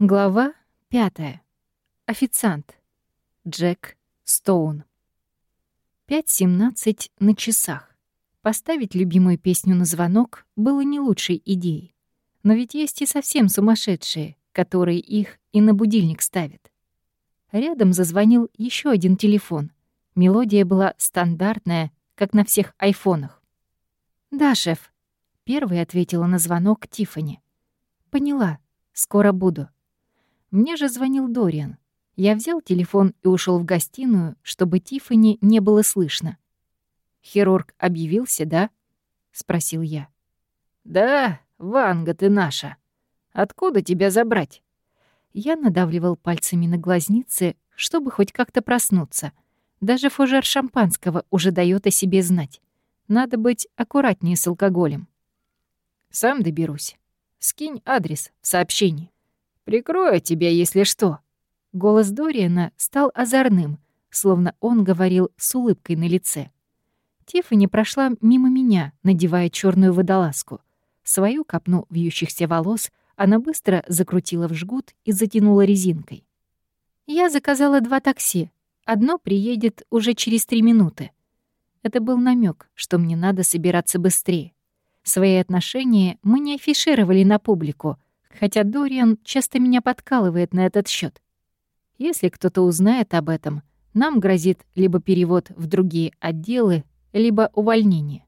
Глава пятая. Официант. Джек Стоун. 5.17 на часах. Поставить любимую песню на звонок было не лучшей идеей. Но ведь есть и совсем сумасшедшие, которые их и на будильник ставят. Рядом зазвонил еще один телефон. Мелодия была стандартная, как на всех айфонах. «Да, шеф», — первой ответила на звонок Тифани. «Поняла. Скоро буду». Мне же звонил Дориан. Я взял телефон и ушел в гостиную, чтобы Тифани не было слышно. «Хирург объявился, да?» — спросил я. «Да, Ванга ты наша. Откуда тебя забрать?» Я надавливал пальцами на глазницы, чтобы хоть как-то проснуться. Даже фужер шампанского уже дает о себе знать. Надо быть аккуратнее с алкоголем. «Сам доберусь. Скинь адрес в сообщении». Прикрою тебя, если что». Голос Дориана стал озорным, словно он говорил с улыбкой на лице. Тиффани прошла мимо меня, надевая черную водолазку. Свою копну вьющихся волос она быстро закрутила в жгут и затянула резинкой. Я заказала два такси. Одно приедет уже через три минуты. Это был намек, что мне надо собираться быстрее. Свои отношения мы не афишировали на публику — хотя Дориан часто меня подкалывает на этот счет. Если кто-то узнает об этом, нам грозит либо перевод в другие отделы, либо увольнение.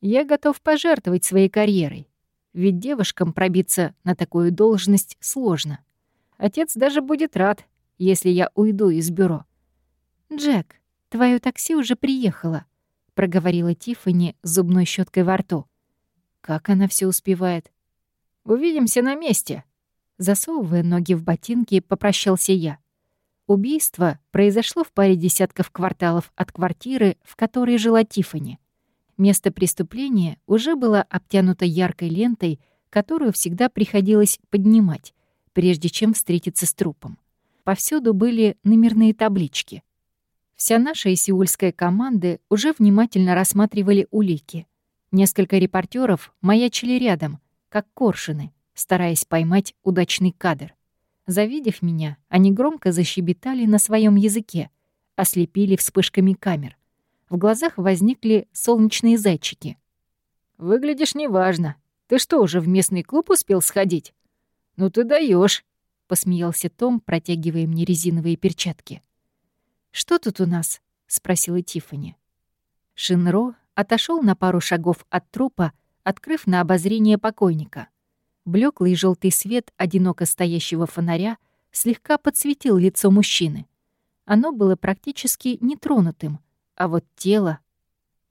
Я готов пожертвовать своей карьерой, ведь девушкам пробиться на такую должность сложно. Отец даже будет рад, если я уйду из бюро. «Джек, твое такси уже приехало», — проговорила Тиффани с зубной щеткой во рту. Как она все успевает? Увидимся на месте!» Засовывая ноги в ботинки, попрощался я. Убийство произошло в паре десятков кварталов от квартиры, в которой жила Тифани. Место преступления уже было обтянуто яркой лентой, которую всегда приходилось поднимать, прежде чем встретиться с трупом. Повсюду были номерные таблички. Вся наша сеульская команда уже внимательно рассматривали улики. Несколько репортеров маячили рядом, как коршины, стараясь поймать удачный кадр. Завидев меня, они громко защебетали на своем языке, ослепили вспышками камер. В глазах возникли солнечные зайчики. «Выглядишь неважно. Ты что, уже в местный клуб успел сходить? Ну ты даешь, посмеялся Том, протягивая мне резиновые перчатки. «Что тут у нас?» — спросила Тиффани. Шинро отошел на пару шагов от трупа, открыв на обозрение покойника. Блеклый желтый свет одиноко стоящего фонаря слегка подсветил лицо мужчины. Оно было практически нетронутым, а вот тело...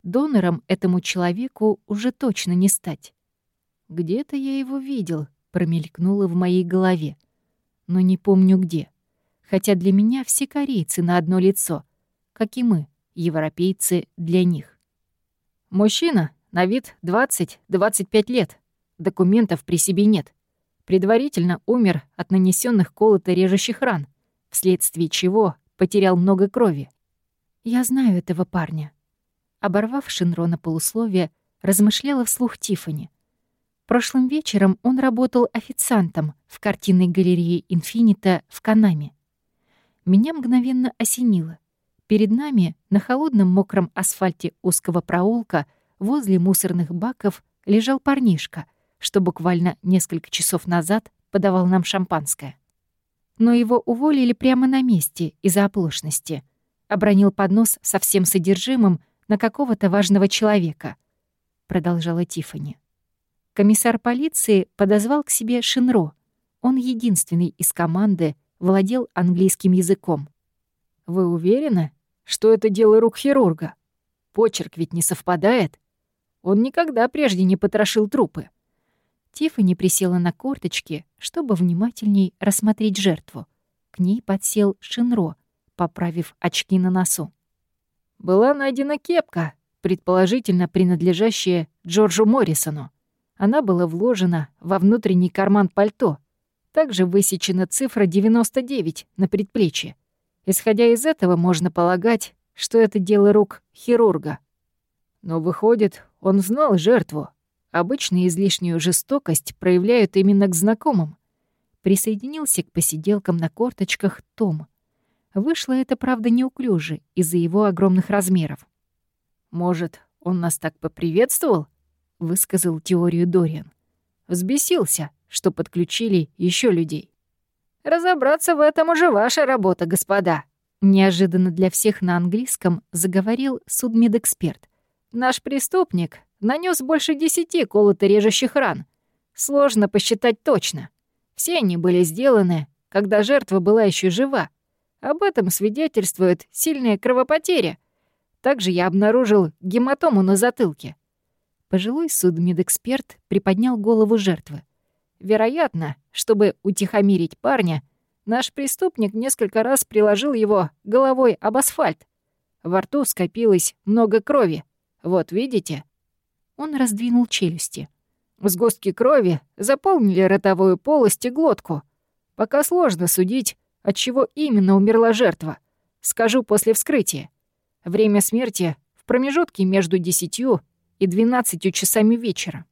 Донором этому человеку уже точно не стать. «Где-то я его видел», — промелькнуло в моей голове. Но не помню где. Хотя для меня все корейцы на одно лицо, как и мы, европейцы, для них. «Мужчина на вид 20-25 лет. Документов при себе нет. Предварительно умер от нанесенных колото-режущих ран, вследствие чего потерял много крови. «Я знаю этого парня». Оборвав Шинро на полусловие, размышляла вслух Тифани. Прошлым вечером он работал официантом в картинной галерее «Инфинита» в Канаме. Меня мгновенно осенило. Перед нами на холодном мокром асфальте узкого проулка — возле мусорных баков лежал парнишка, что буквально несколько часов назад подавал нам шампанское. Но его уволили прямо на месте из-за оплошности. Обронил поднос со всем содержимым на какого-то важного человека, продолжала Тифани. Комиссар полиции подозвал к себе Шинро. Он единственный из команды владел английским языком. «Вы уверены, что это дело рук хирурга? Почерк ведь не совпадает?» Он никогда прежде не потрошил трупы. Тиффани присела на корточки, чтобы внимательней рассмотреть жертву. К ней подсел Шинро, поправив очки на носу. Была найдена кепка, предположительно принадлежащая Джорджу Моррисону. Она была вложена во внутренний карман пальто. Также высечена цифра 99 на предплечье. Исходя из этого, можно полагать, что это дело рук хирурга. Но выходит, он знал жертву. Обычно излишнюю жестокость проявляют именно к знакомым. присоединился к посиделкам на корточках Том. Вышло это, правда, неуклюже из-за его огромных размеров. «Может, он нас так поприветствовал?» — высказал теорию Дориан. «Взбесился, что подключили еще людей». «Разобраться в этом уже ваша работа, господа», — неожиданно для всех на английском заговорил судмедэксперт. «Наш преступник нанес больше десяти колото-режущих ран. Сложно посчитать точно. Все они были сделаны, когда жертва была еще жива. Об этом свидетельствует сильная кровопотеря. Также я обнаружил гематому на затылке. Пожилой судмедэксперт приподнял голову жертвы. Вероятно, чтобы утихомирить парня, наш преступник несколько раз приложил его головой об асфальт. Во рту скопилось много крови. Вот видите? Он раздвинул челюсти. Сгустки крови заполнили ротовую полость и глотку. Пока сложно судить, от чего именно умерла жертва. Скажу после вскрытия. Время смерти в промежутке между 10 и 12 часами вечера.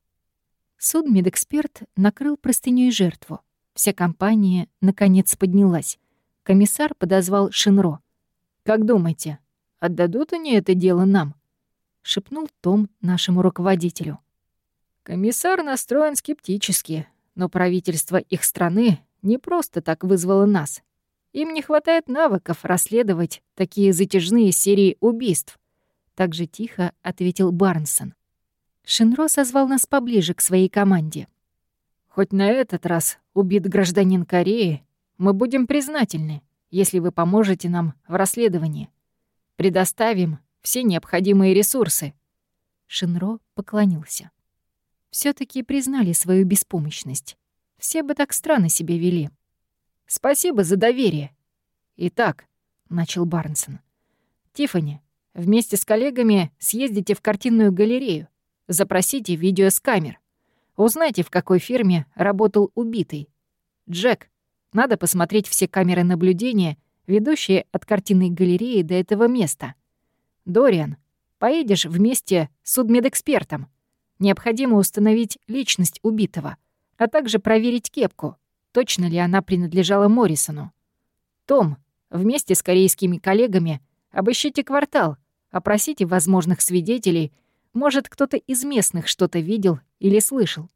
Судмедэксперт накрыл простынёй жертву. Вся компания, наконец, поднялась. Комиссар подозвал Шинро. «Как думаете, отдадут они это дело нам?» — шепнул Том нашему руководителю. Комиссар настроен скептически, но правительство их страны не просто так вызвало нас. Им не хватает навыков расследовать такие затяжные серии убийств. Так же тихо ответил Барнсон. Шинро созвал нас поближе к своей команде. «Хоть на этот раз убит гражданин Кореи, мы будем признательны, если вы поможете нам в расследовании. Предоставим все необходимые ресурсы». Шинро поклонился все таки признали свою беспомощность. Все бы так странно себя вели. «Спасибо за доверие». «Итак», — начал Барнсон, — «Тиффани, вместе с коллегами съездите в картинную галерею, запросите видео с камер. Узнайте, в какой фирме работал убитый. Джек, надо посмотреть все камеры наблюдения, ведущие от картинной галереи до этого места. Дориан, поедешь вместе с судмедэкспертом. Необходимо установить личность убитого, а также проверить кепку, точно ли она принадлежала Моррисону. Том, вместе с корейскими коллегами обыщите квартал, опросите возможных свидетелей, может, кто-то из местных что-то видел или слышал.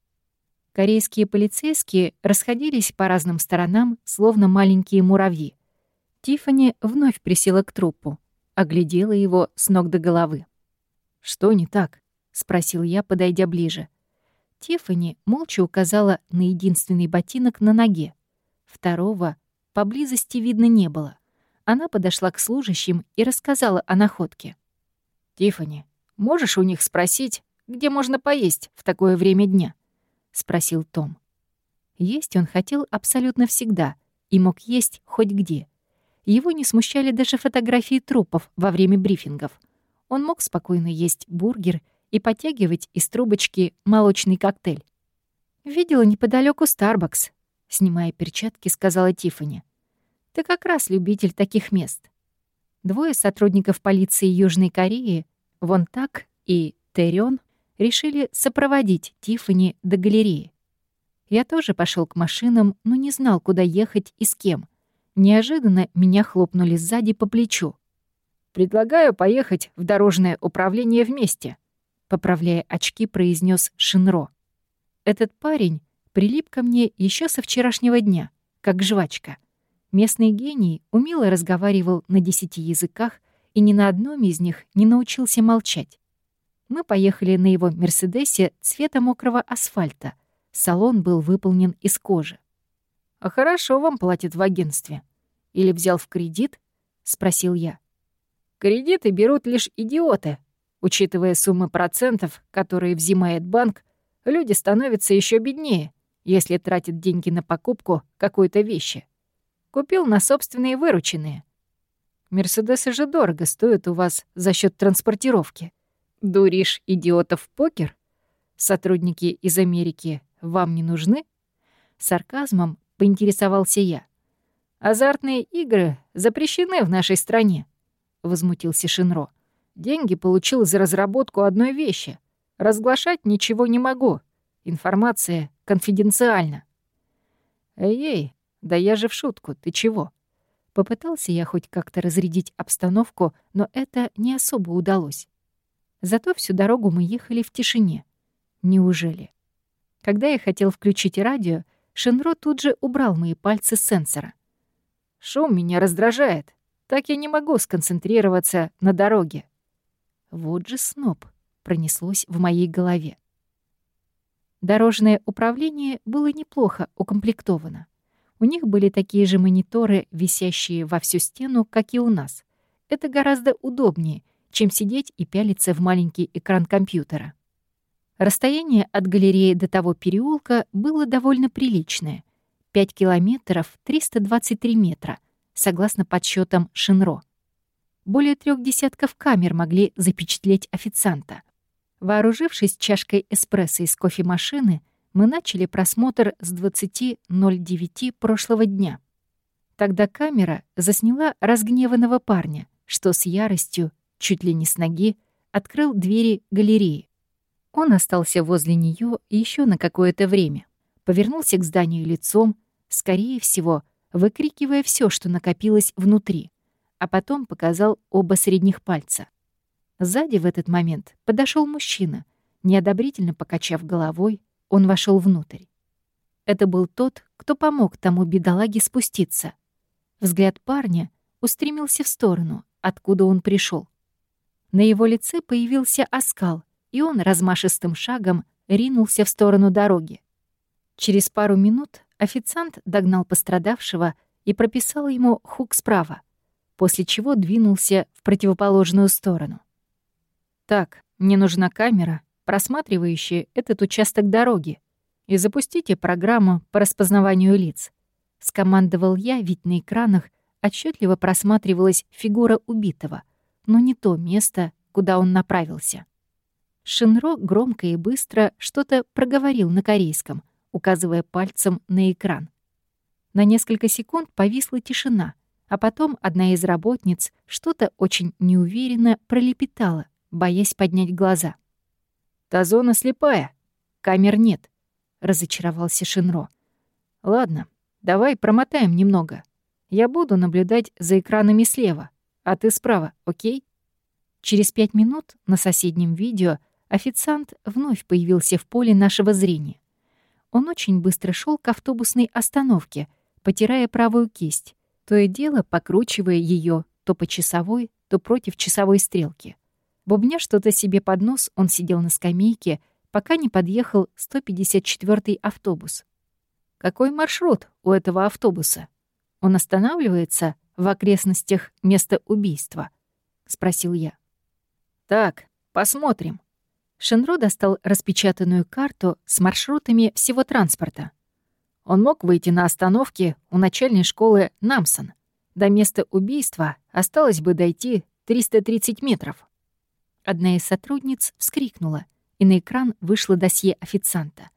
Корейские полицейские расходились по разным сторонам, словно маленькие муравьи. Тиффани вновь присела к трупу, оглядела его с ног до головы. «Что не так?» — спросил я, подойдя ближе. Тиффани молча указала на единственный ботинок на ноге. Второго поблизости видно не было. Она подошла к служащим и рассказала о находке. «Тиффани, можешь у них спросить, где можно поесть в такое время дня?» — спросил Том. Есть он хотел абсолютно всегда и мог есть хоть где. Его не смущали даже фотографии трупов во время брифингов. Он мог спокойно есть бургер и подтягивать из трубочки молочный коктейль. «Видела неподалеку Старбакс», — снимая перчатки, сказала Тиффани. «Ты как раз любитель таких мест». Двое сотрудников полиции Южной Кореи, Вон Так и Терён, решили сопроводить Тиффани до галереи. Я тоже пошел к машинам, но не знал, куда ехать и с кем. Неожиданно меня хлопнули сзади по плечу. «Предлагаю поехать в дорожное управление вместе», поправляя очки, произнес Шинро. Этот парень прилип ко мне еще со вчерашнего дня, как жвачка. Местный гений умело разговаривал на десяти языках и ни на одном из них не научился молчать. Мы поехали на его «Мерседесе» цвета мокрого асфальта. Салон был выполнен из кожи. «А хорошо вам платят в агентстве. Или взял в кредит?» — спросил я. «Кредиты берут лишь идиоты», Учитывая суммы процентов, которые взимает банк, люди становятся еще беднее, если тратят деньги на покупку какой-то вещи. Купил на собственные вырученные. Мерседесы же дорого стоят у вас за счет транспортировки. Дуришь идиотов в покер? Сотрудники из Америки вам не нужны? Сарказмом поинтересовался я. Азартные игры запрещены в нашей стране, возмутился Шинро. Деньги получил за разработку одной вещи. Разглашать ничего не могу. Информация конфиденциальна. «Эй-эй, да я же в шутку, ты чего?» Попытался я хоть как-то разрядить обстановку, но это не особо удалось. Зато всю дорогу мы ехали в тишине. Неужели? Когда я хотел включить радио, Шинро тут же убрал мои пальцы с сенсора. «Шум меня раздражает. Так я не могу сконцентрироваться на дороге». Вот же сноб пронеслось в моей голове. Дорожное управление было неплохо укомплектовано. У них были такие же мониторы, висящие во всю стену, как и у нас. Это гораздо удобнее, чем сидеть и пялиться в маленький экран компьютера. Расстояние от галереи до того переулка было довольно приличное — 5 километров 323 метра, согласно подсчетам Шинро. Более трех десятков камер могли запечатлеть официанта. Вооружившись чашкой эспрессо из кофемашины, мы начали просмотр с 20.09 прошлого дня. Тогда камера засняла разгневанного парня, что с яростью, чуть ли не с ноги, открыл двери галереи. Он остался возле нее еще на какое-то время, повернулся к зданию лицом, скорее всего, выкрикивая все, что накопилось внутри, а потом показал оба средних пальца. Сзади в этот момент подошел мужчина, неодобрительно покачав головой, он вошел внутрь. Это был тот, кто помог тому бедолаге спуститься. Взгляд парня устремился в сторону, откуда он пришел. На его лице появился оскал, и он размашистым шагом ринулся в сторону дороги. Через пару минут официант догнал пострадавшего и прописал ему хук справа, после чего двинулся в противоположную сторону. «Так, мне нужна камера, просматривающие этот участок дороги, и запустите программу по распознаванию лиц. Скомандовал я, ведь на экранах отчетливо просматривалась фигура убитого, но не то место, куда он направился. Шинро громко и быстро что-то проговорил на корейском, указывая пальцем на экран. На несколько секунд повисла тишина, а потом одна из работниц что-то очень неуверенно пролепетала, боясь поднять глаза. Та зона слепая. Камер нет», — разочаровался Шинро. «Ладно, давай промотаем немного. Я буду наблюдать за экранами слева, а ты справа, окей?» Через пять минут на соседнем видео официант вновь появился в поле нашего зрения. Он очень быстро шел к автобусной остановке, потирая правую кисть, то и дело покручивая ее то по часовой, то против часовой стрелки. Бубня что-то себе под нос, он сидел на скамейке, пока не подъехал 154-й автобус. Какой маршрут у этого автобуса? Он останавливается в окрестностях места убийства? Спросил я. Так, посмотрим. Шенро достал распечатанную карту с маршрутами всего транспорта. Он мог выйти на остановке у начальной школы Намсон. До места убийства осталось бы дойти 330 метров. Одна из сотрудниц вскрикнула, и на экран вышло досье официанта.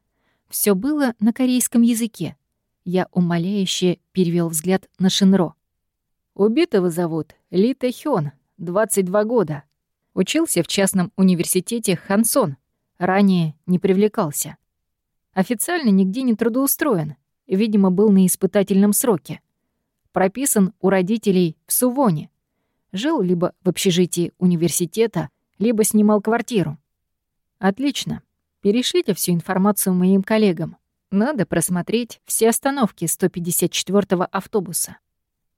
Все было на корейском языке. Я умоляюще перевел взгляд на Шинро. Убитого зовут Ли Тэ Хён, 22 года. Учился в частном университете Хансон. Ранее не привлекался. Официально нигде не трудоустроен. Видимо, был на испытательном сроке. Прописан у родителей в Сувоне. Жил либо в общежитии университета, либо снимал квартиру. Отлично. Перешлите всю информацию моим коллегам. Надо просмотреть все остановки 154-го автобуса.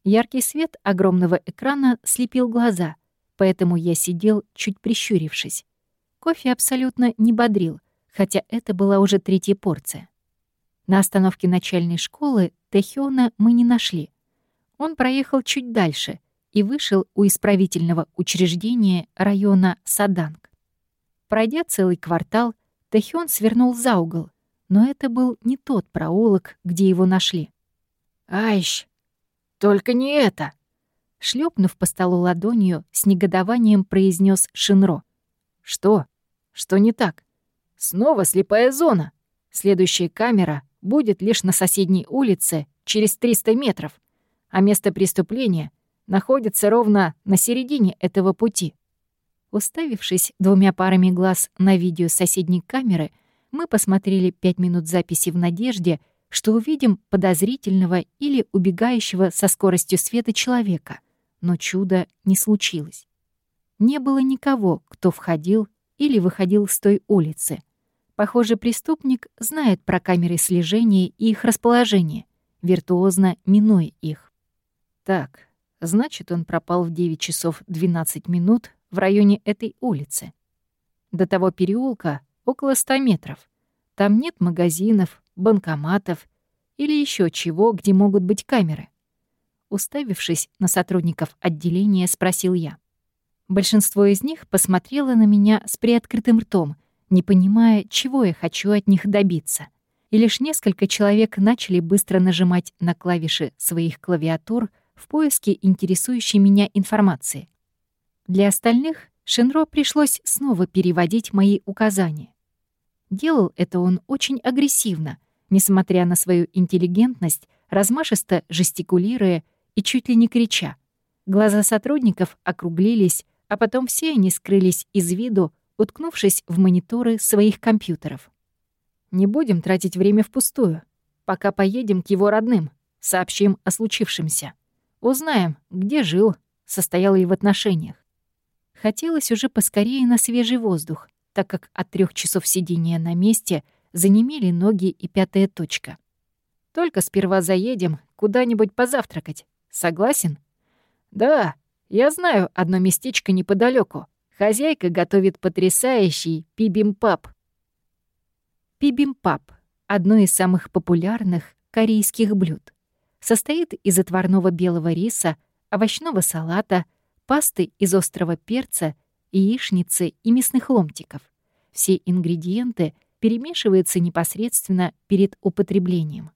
Яркий свет огромного экрана слепил глаза, поэтому я сидел, чуть прищурившись. Кофе абсолютно не бодрил, хотя это была уже третья порция. На остановке начальной школы Тэхёна мы не нашли. Он проехал чуть дальше — и вышел у исправительного учреждения района Саданг. Пройдя целый квартал, Тэхён свернул за угол, но это был не тот проулок, где его нашли. «Айщ, только не это!» Шлепнув по столу ладонью, с негодованием произнес Шинро. «Что? Что не так? Снова слепая зона. Следующая камера будет лишь на соседней улице через 300 метров, а место преступления находится ровно на середине этого пути. Уставившись двумя парами глаз на видео соседней камеры, мы посмотрели пять минут записи в надежде, что увидим подозрительного или убегающего со скоростью света человека, но чуда не случилось. Не было никого, кто входил или выходил с той улицы. Похоже, преступник знает про камеры слежения и их расположение, виртуозно минуя их. Так, значит, он пропал в 9 часов 12 минут в районе этой улицы. До того переулка около 100 метров. Там нет магазинов, банкоматов или еще чего, где могут быть камеры. Уставившись на сотрудников отделения, спросил я. Большинство из них посмотрело на меня с приоткрытым ртом, не понимая, чего я хочу от них добиться. И лишь несколько человек начали быстро нажимать на клавиши своих клавиатур в поиске интересующей меня информации. Для остальных Шинро пришлось снова переводить мои указания. Делал это он очень агрессивно, несмотря на свою интеллигентность, размашисто жестикулируя и чуть ли не крича. Глаза сотрудников округлились, а потом все они скрылись из виду, уткнувшись в мониторы своих компьютеров. «Не будем тратить время впустую. Пока поедем к его родным, сообщим о случившемся. Узнаем, где жил, состоял ли в отношениях. Хотелось уже поскорее на свежий воздух, так как от трех часов сидения на месте занемели ноги и пятая точка. Только сперва заедем куда-нибудь позавтракать. Согласен? Да, я знаю одно местечко неподалеку. Хозяйка готовит потрясающий пибимпап. Пибимпап — одно из самых популярных корейских блюд. Состоит из отварного белого риса, овощного салата, пасты из острого перца, яичницы и мясных ломтиков. Все ингредиенты перемешиваются непосредственно перед употреблением.